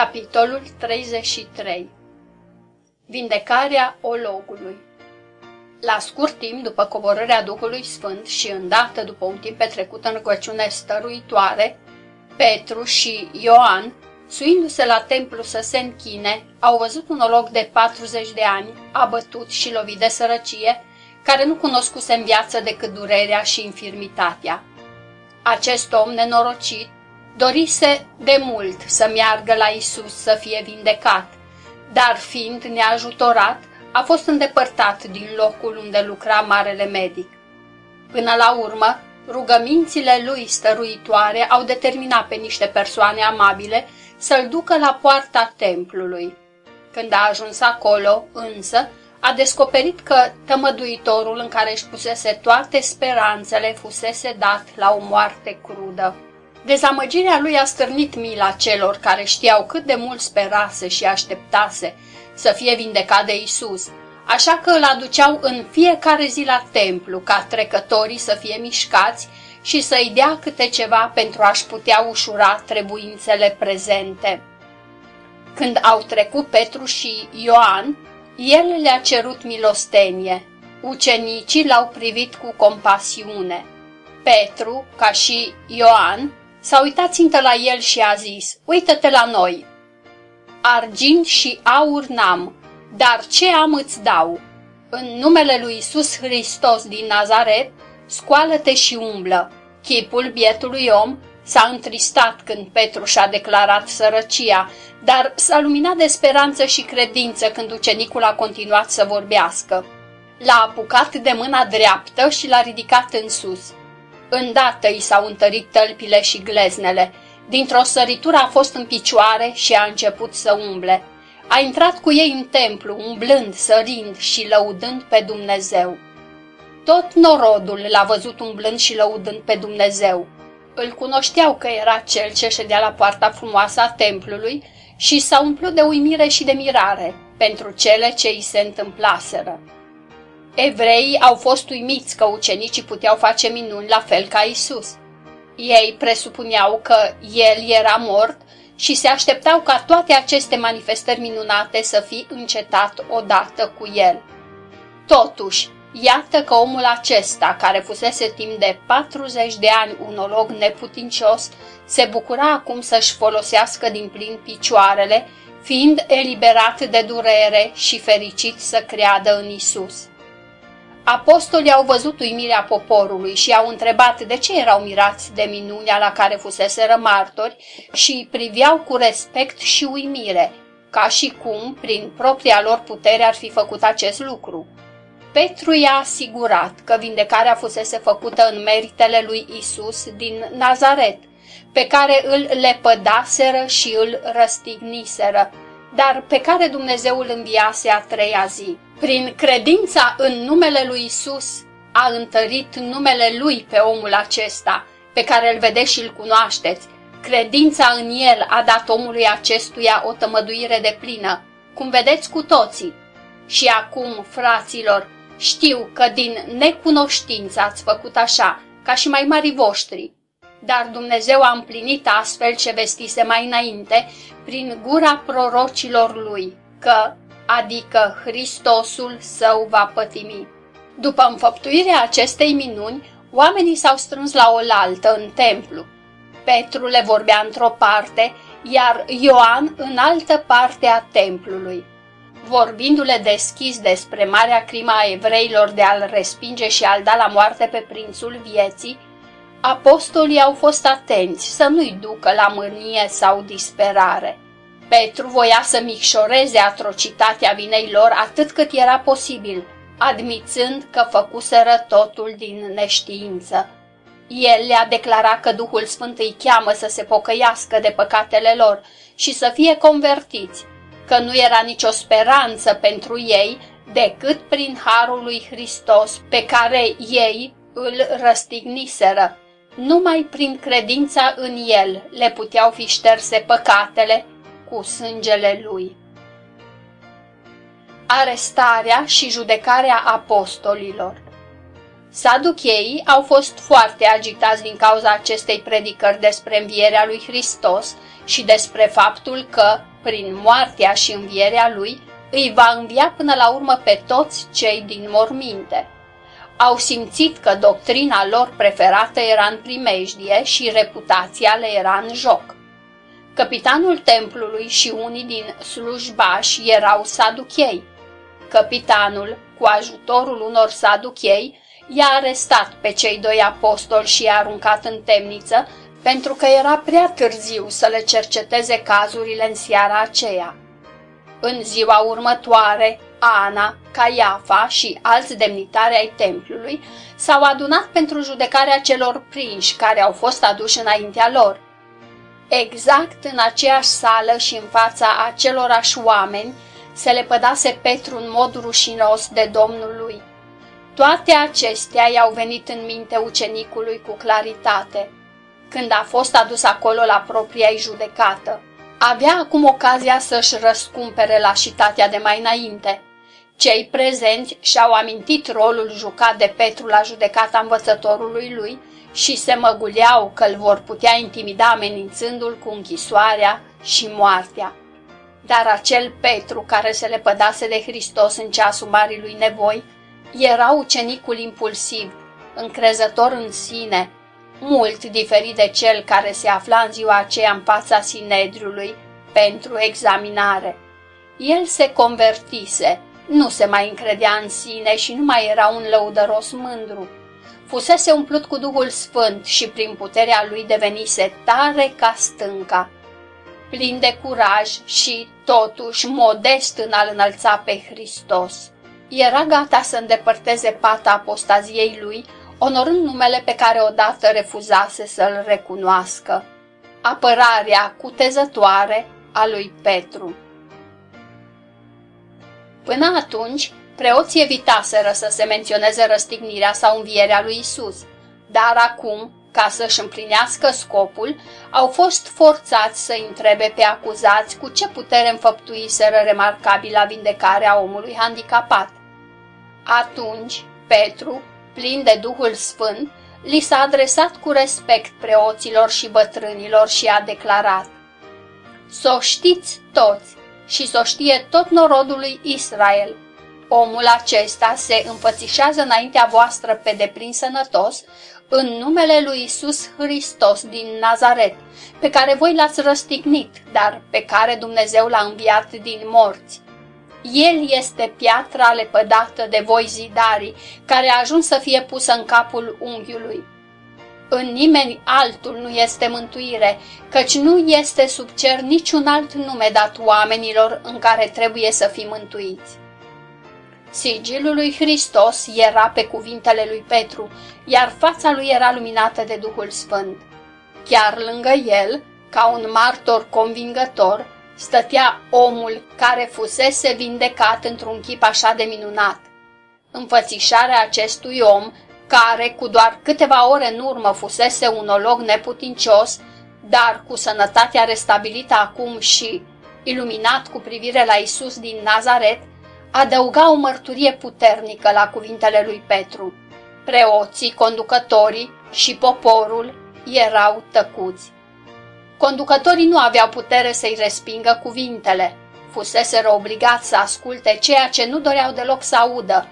Capitolul 33 Vindecarea ologului La scurt timp după coborârea Duhului Sfânt și îndată după un timp petrecut în rugăciune stăruitoare, Petru și Ioan, suindu-se la templu să se închine, au văzut un olog de 40 de ani, abătut și lovit de sărăcie, care nu cunoscuse în viață decât durerea și infirmitatea. Acest om nenorocit dorise de mult să meargă la Isus să fie vindecat, dar fiind neajutorat, a fost îndepărtat din locul unde lucra marele medic. Până la urmă, rugămințile lui stăruitoare au determinat pe niște persoane amabile să-l ducă la poarta templului. Când a ajuns acolo, însă, a descoperit că tămăduitorul în care își pusese toate speranțele fusese dat la o moarte crudă. Dezamăgirea lui a stârnit mila celor care știau cât de mult sperase și așteptase să fie vindecat de Isus, așa că îl aduceau în fiecare zi la templu ca trecătorii să fie mișcați și să-i dea câte ceva pentru a-și putea ușura trebuințele prezente. Când au trecut Petru și Ioan, el le-a cerut milostenie. Ucenicii l-au privit cu compasiune. Petru, ca și Ioan, S-a uitat țintă la el și a zis, uită-te la noi. Argint și aur n-am, dar ce am îți dau? În numele lui Isus Hristos din Nazaret, scoală-te și umblă. Chipul bietului om s-a întristat când Petru și-a declarat sărăcia, dar s-a luminat de speranță și credință când ucenicul a continuat să vorbească. L-a apucat de mâna dreaptă și l-a ridicat în sus. Îndată i s-au întărit tălpile și gleznele. Dintr-o săritură a fost în picioare și a început să umble. A intrat cu ei în templu, umblând, sărind și lăudând pe Dumnezeu. Tot norodul l-a văzut umblând și lăudând pe Dumnezeu. Îl cunoșteau că era cel ce ședea la poarta frumoasă a templului și s-a umplut de uimire și de mirare pentru cele ce îi se întâmplaseră. Evreii au fost uimiți că ucenicii puteau face minuni la fel ca Isus. Ei presupuneau că el era mort și se așteptau ca toate aceste manifestări minunate să fi încetat odată cu el. Totuși, iată că omul acesta, care fusese timp de 40 de ani un olog neputincios, se bucura acum să-și folosească din plin picioarele, fiind eliberat de durere și fericit să creadă în Isus. Apostolii au văzut uimirea poporului și au întrebat de ce erau mirați de minunea la care fuseseră martori și priveau cu respect și uimire, ca și cum, prin propria lor putere, ar fi făcut acest lucru. Petru i-a asigurat că vindecarea fusese făcută în meritele lui Isus din Nazaret, pe care îl lepădaseră și îl răstigniseră, dar pe care Dumnezeu îl înviase a treia zi. Prin credința în numele lui Isus a întărit numele lui pe omul acesta, pe care îl vedeți și îl cunoașteți. Credința în el a dat omului acestuia o tămăduire de plină, cum vedeți cu toții. Și acum, fraților, știu că din necunoștință ați făcut așa, ca și mai mari voștri. Dar Dumnezeu a împlinit astfel ce vestise mai înainte, prin gura prorocilor lui, că adică Hristosul său va pătimi. După înfăptuirea acestei minuni, oamenii s-au strâns la oaltă în templu. Petru le vorbea într-o parte, iar Ioan în altă parte a templului. Vorbindu-le deschis despre marea crima a evreilor de a-l respinge și a-l da la moarte pe prințul vieții, apostolii au fost atenți să nu-i ducă la mânie sau disperare. Petru voia să micșoreze atrocitatea vinei lor atât cât era posibil, admițând că făcuseră totul din neștiință. El le-a declarat că Duhul Sfânt îi cheamă să se pocăiască de păcatele lor și să fie convertiți, că nu era nicio speranță pentru ei decât prin harul lui Hristos pe care ei îl răstigniseră. Numai prin credința în el le puteau fi șterse păcatele cu sângele lui. Arestarea și judecarea apostolilor Saducheii au fost foarte agitați din cauza acestei predicări despre învierea lui Hristos și despre faptul că prin moartea și învierea lui, îi va învia până la urmă pe toți cei din morminte. Au simțit că doctrina lor preferată era în primejdie și reputația le era în joc. Capitanul templului și unii din slujbași erau saduchei. Capitanul, cu ajutorul unor saduchei, i-a arestat pe cei doi apostoli și i-a aruncat în temniță pentru că era prea târziu să le cerceteze cazurile în seara aceea. În ziua următoare, Ana, Caiafa și alți demnitari ai templului s-au adunat pentru judecarea celor prinși care au fost aduși înaintea lor. Exact în aceeași sală și în fața acelorași oameni se le pădase Petru în mod rușinos de Domnul lui. Toate acestea i-au venit în minte ucenicului cu claritate, când a fost adus acolo la propria judecată. Avea acum ocazia să-și răscumpere lașitatea de mai înainte. Cei prezenți și-au amintit rolul jucat de Petru la judecata învățătorului lui și se măguleau că îl vor putea intimida amenințându-l cu închisoarea și moartea. Dar acel Petru care se lepădase de Hristos în ceasul marii lui nevoi era ucenicul impulsiv, încrezător în sine, mult diferit de cel care se afla în ziua aceea în fața Sinedriului pentru examinare. El se convertise, nu se mai încredea în sine și nu mai era un lăudăros mândru. Fusese umplut cu Duhul Sfânt și prin puterea lui devenise tare ca stânca. Plin de curaj și, totuși, modest în a înălța pe Hristos. Era gata să îndepărteze pata apostaziei lui, onorând numele pe care odată refuzase să-l recunoască. Apărarea cutezătoare a lui Petru. Până atunci, preoții evitaseră să se menționeze răstignirea sau învierea lui Isus, dar acum, ca să-și împlinească scopul, au fost forțați să întrebe pe acuzați cu ce putere înfăptuiseră remarcabila vindecarea omului handicapat. Atunci, Petru, plin de Duhul Sfânt, li s-a adresat cu respect preoților și bătrânilor și a declarat Să o știți toți și să o știe tot norodul lui Israel. Omul acesta se înfățișează înaintea voastră pe deplin sănătos în numele lui Isus Hristos din Nazaret, pe care voi l-ați răstignit, dar pe care Dumnezeu l-a înviat din morți. El este piatra lepădată de voi zidarii, care a ajuns să fie pusă în capul unghiului. În nimeni altul nu este mântuire, căci nu este sub cer niciun alt nume dat oamenilor în care trebuie să fim mântuiți. Sigilul lui Hristos era pe cuvintele lui Petru, iar fața lui era luminată de Duhul Sfânt. Chiar lângă el, ca un martor convingător, stătea omul care fusese vindecat într-un chip așa de minunat. Înfățișarea acestui om, care cu doar câteva ore în urmă fusese un olog neputincios, dar cu sănătatea restabilită acum și iluminat cu privire la Isus din Nazaret, adăuga o mărturie puternică la cuvintele lui Petru. Preoții, conducătorii și poporul erau tăcuți. Conducătorii nu aveau putere să-i respingă cuvintele. Fuseseră obligați să asculte ceea ce nu doreau deloc să audă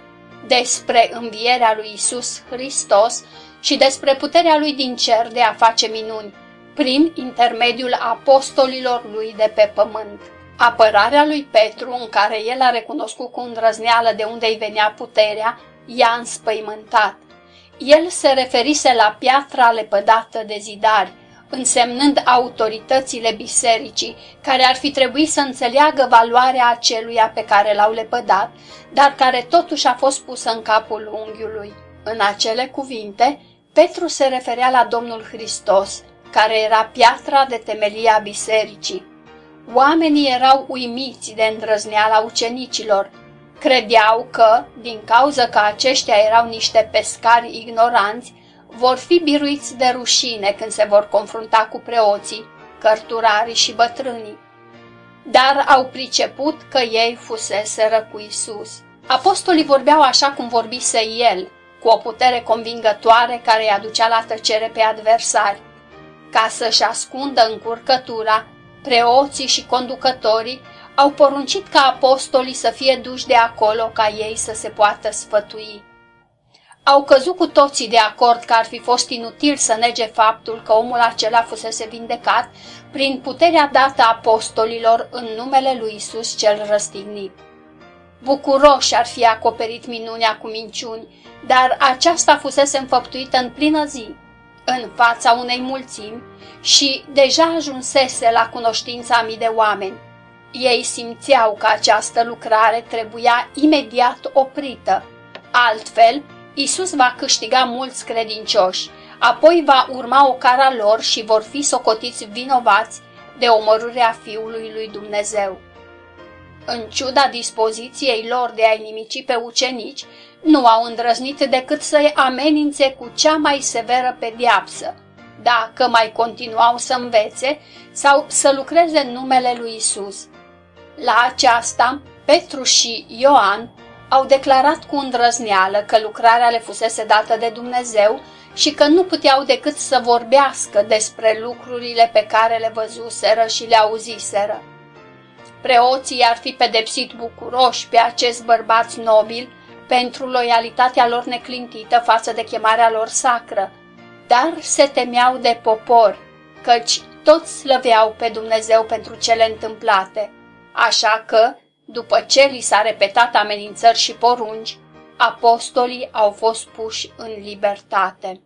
despre învierea lui Isus Hristos și despre puterea lui din cer de a face minuni, prin intermediul apostolilor lui de pe pământ. Apărarea lui Petru, în care el a recunoscut cu îndrăzneală de unde îi venea puterea, i-a înspăimântat. El se referise la piatra lepădată de zidari, însemnând autoritățile bisericii, care ar fi trebuit să înțeleagă valoarea aceluia pe care l-au lepădat, dar care totuși a fost pusă în capul unghiului. În acele cuvinte, Petru se referea la Domnul Hristos, care era piatra de temelie a bisericii. Oamenii erau uimiți de îndrăzneala ucenicilor. Credeau că, din cauza că aceștia erau niște pescari ignoranți, vor fi biruiți de rușine când se vor confrunta cu preoții, cărturarii și bătrânii. Dar au priceput că ei fuseseră cu Isus. Apostolii vorbeau așa cum vorbise el, cu o putere convingătoare care îi aducea la tăcere pe adversari. Ca să-și ascundă încurcătura, preoții și conducătorii au poruncit ca apostolii să fie duși de acolo ca ei să se poată sfătui. Au căzut cu toții de acord că ar fi fost inutil să nege faptul că omul acela fusese vindecat prin puterea dată apostolilor în numele lui Isus cel răstignit. Bucuroși ar fi acoperit minunea cu minciuni, dar aceasta fusese înfăptuită în plină zi, în fața unei mulțimi și deja ajunsese la cunoștința mii de oameni. Ei simțeau că această lucrare trebuia imediat oprită. Altfel, Isus va câștiga mulți credincioși, apoi va urma o cara lor și vor fi socotiți vinovați de omorârea Fiului lui Dumnezeu. În ciuda dispoziției lor de a-i nimici pe ucenici, nu au îndrăznit decât să-i amenințe cu cea mai severă pediapsă, dacă mai continuau să învețe sau să lucreze în numele lui Isus. La aceasta, Petru și Ioan au declarat cu îndrăzneală că lucrarea le fusese dată de Dumnezeu și că nu puteau decât să vorbească despre lucrurile pe care le văzuseră și le auziseră. Preoții ar fi pedepsit bucuroși pe acest bărbați nobil pentru loialitatea lor neclintită față de chemarea lor sacră, dar se temeau de popor, căci toți slăveau pe Dumnezeu pentru cele întâmplate, așa că, după ce li s-a repetat amenințări și porunci, apostolii au fost puși în libertate.